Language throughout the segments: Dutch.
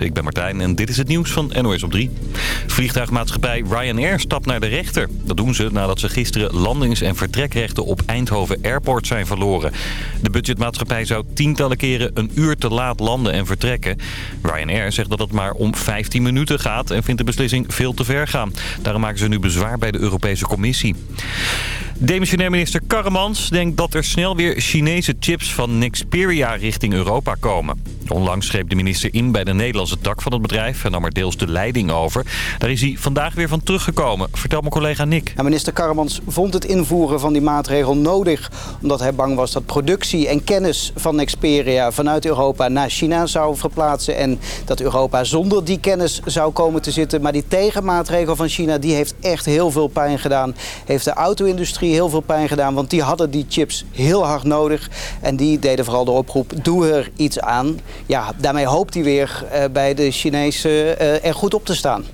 ik ben Martijn en dit is het nieuws van NOS op 3. Vliegtuigmaatschappij Ryanair stapt naar de rechter. Dat doen ze nadat ze gisteren landings- en vertrekrechten op Eindhoven Airport zijn verloren. De budgetmaatschappij zou tientallen keren een uur te laat landen en vertrekken. Ryanair zegt dat het maar om 15 minuten gaat en vindt de beslissing veel te ver gaan. Daarom maken ze nu bezwaar bij de Europese Commissie. Demissionair minister Karremans denkt dat er snel weer Chinese chips van Nexperia richting Europa komen. Onlangs greep de minister in bij de Nederlandse tak van het bedrijf en nam er deels de leiding over. Daar is hij vandaag weer van teruggekomen, vertelt mijn collega Nick. Ja, minister Karremans vond het invoeren van die maatregel nodig... omdat hij bang was dat productie en kennis van Nexperia vanuit Europa naar China zou verplaatsen... en dat Europa zonder die kennis zou komen te zitten. Maar die tegenmaatregel van China die heeft echt heel veel pijn gedaan. Heeft de auto-industrie heel veel pijn gedaan, want die hadden die chips heel hard nodig. En die deden vooral de oproep, doe er iets aan ja, daarmee hoopt hij weer uh, bij de Chinezen uh, er goed op te staan.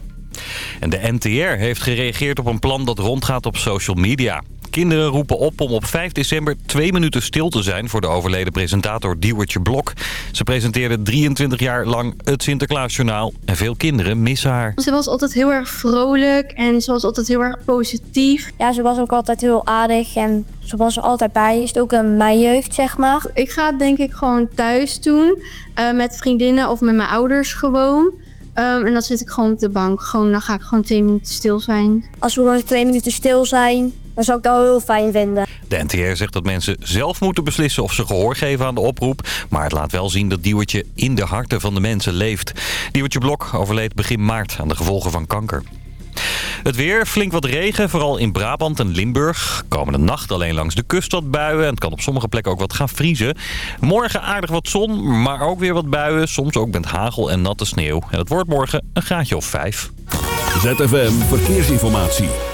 En de NTR heeft gereageerd op een plan dat rondgaat op social media. Kinderen roepen op om op 5 december twee minuten stil te zijn... voor de overleden presentator Diewertje Blok. Ze presenteerde 23 jaar lang het Sinterklaasjournaal... en veel kinderen missen haar. Ze was altijd heel erg vrolijk en ze was altijd heel erg positief. Ja, ze was ook altijd heel aardig en ze was er altijd bij. Is het ook een mijn jeugd, zeg maar. Ik ga het denk ik gewoon thuis doen... Uh, met vriendinnen of met mijn ouders gewoon... Um, en dan zit ik gewoon op de bank. Gewoon, dan ga ik gewoon twee minuten stil zijn. Als we gewoon twee minuten stil zijn, dan zou ik dat heel fijn vinden. De NTR zegt dat mensen zelf moeten beslissen of ze gehoor geven aan de oproep. Maar het laat wel zien dat Diewertje in de harten van de mensen leeft. Diewertje Blok overleed begin maart aan de gevolgen van kanker. Het weer, flink wat regen, vooral in Brabant en Limburg. Komende nacht alleen langs de kust wat buien. En het kan op sommige plekken ook wat gaan vriezen. Morgen aardig wat zon, maar ook weer wat buien. Soms ook met hagel en natte sneeuw. En het wordt morgen een graadje of vijf. ZFM Verkeersinformatie.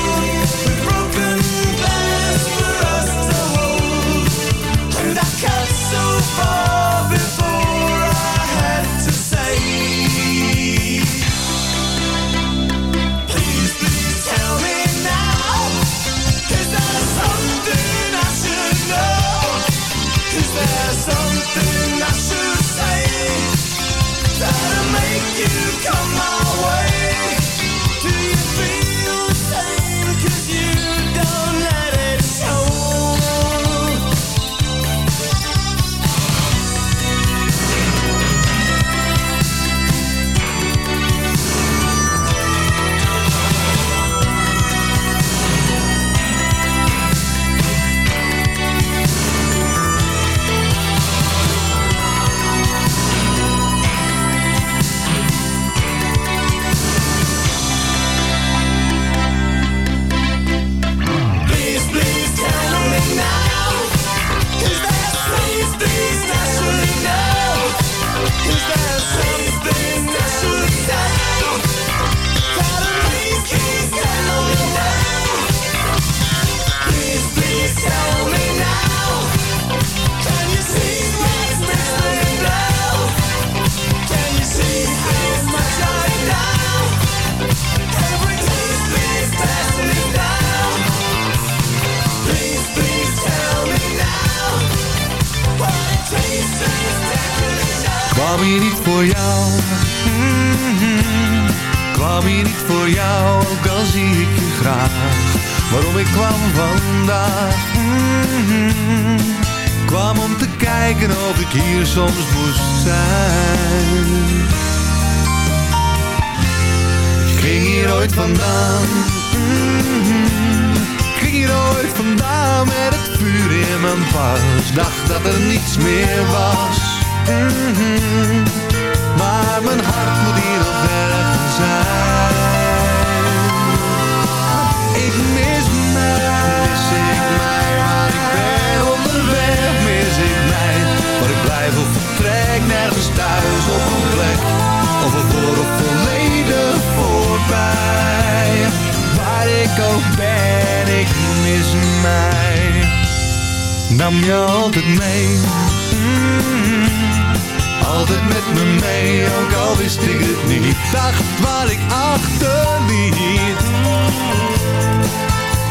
hier niet voor jou. Mhm. Kwam hier niet voor jou, ook al zie ik je graag. Waarom ik kwam vandaag. Mhm. Kwam om te kijken of ik hier soms moest zijn. Ik ging hier ooit vandaan. Mhm. Ik ging hier ooit vandaan met het vuur in mijn pas. Dacht dat er niets meer was. Mhm. Maar mijn hart moet hier nog ergens zijn. Ik mis mij, mis ik mij, waar ik ben onderweg, mis ik mij. Waar ik blijf of vertrek, nergens thuis op een plek. Of een of volledig voorbij. Waar ik ook ben, ik mis mij. Nam je altijd mee. Altijd met me mee, ook al wist ik het niet. Dacht wat ik achterliet.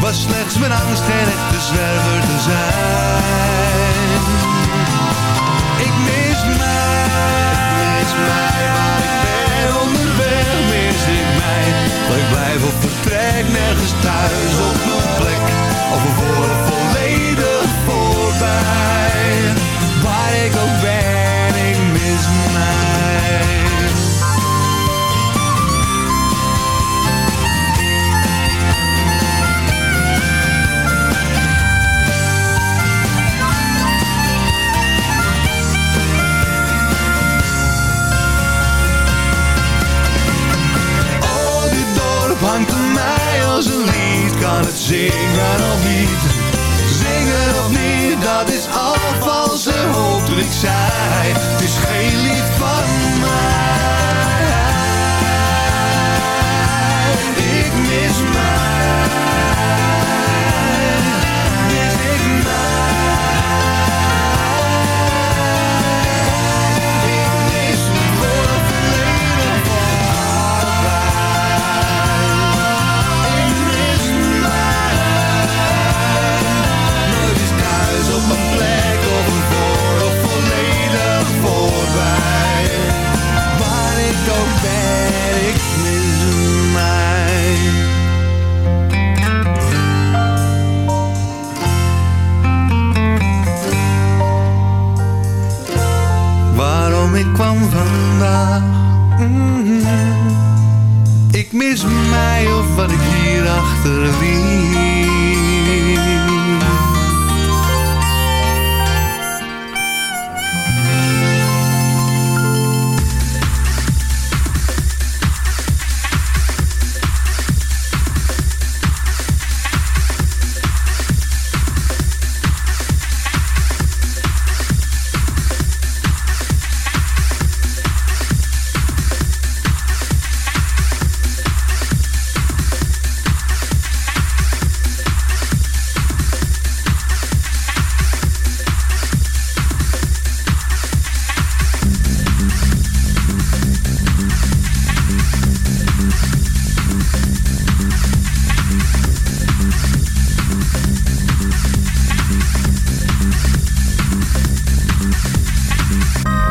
Was slechts mijn angst geen echte zwerver te zijn. Ik mis mij, mis mij, waar ik ben onderweg, mis ik mij. Waar ik blijf of vertrek, nergens thuis op mijn plek. Of een volledig voorbij. Waar ik ook ben, hangt aan mij als een lied. Kan het zingen of niet? Zingen of niet, dat is al valse hoop toen ik zei. Het is geen lied Vandaag. Mhm. Ik mis mij of wat ik hier achterliet. thank you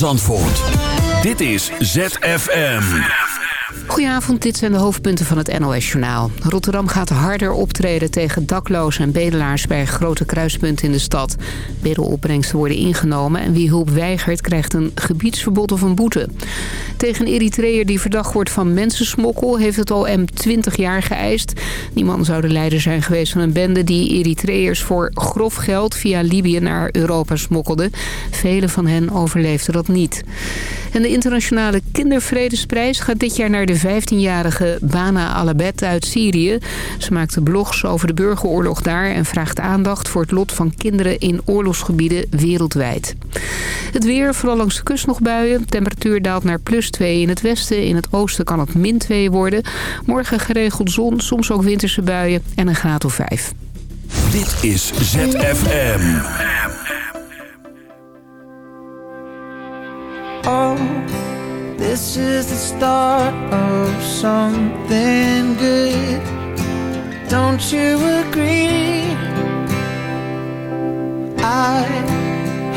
Zandvoort. Dit is ZFM. Goedenavond, dit zijn de hoofdpunten van het NOS-journaal. Rotterdam gaat harder optreden tegen daklozen en bedelaars... bij grote kruispunten in de stad. Bedelopbrengsten worden ingenomen en wie hulp weigert... krijgt een gebiedsverbod of een boete. Tegen een Eritreër die verdacht wordt van mensensmokkel... heeft het OM 20 jaar geëist. Die man zou de leider zijn geweest van een bende... die Eritreërs voor grof geld via Libië naar Europa smokkelde. Velen van hen overleefden dat niet. En de internationale kindervredesprijs gaat dit jaar naar de 15-jarige Bana Alabet uit Syrië. Ze maakte blogs over de burgeroorlog daar en vraagt aandacht voor het lot van kinderen in oorlogsgebieden wereldwijd. Het weer, vooral langs de kust nog buien. Temperatuur daalt naar plus 2 in het westen. In het oosten kan het min 2 worden. Morgen geregeld zon, soms ook winterse buien en een graad of 5. Dit is ZFM. Oh, this is the start of something good. Don't you agree? I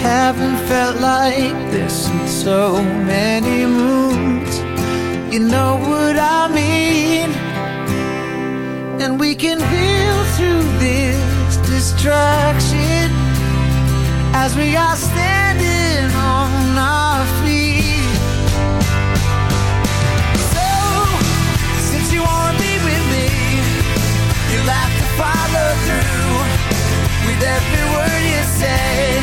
haven't felt like this in so many moons. You know what I mean? And we can build through this distraction as we are standing on our feet. So, since you wanna be with me, you'll have to follow through with every word you say.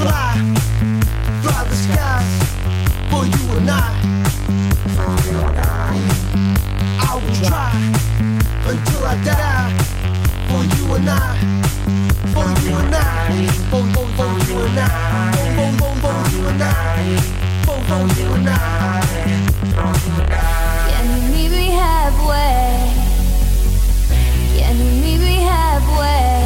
Fly, the skies for you and I. I. Will try until I die for you and I. For you and I. For, for, for you and I. For, for, for, you and I. For. For you and I. Can you meet me halfway? Can you meet me halfway?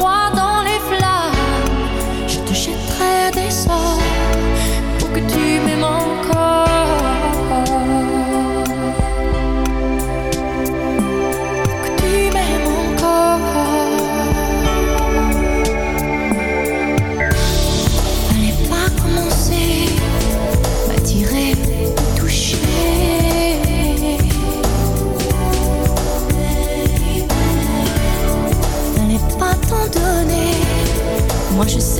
我懂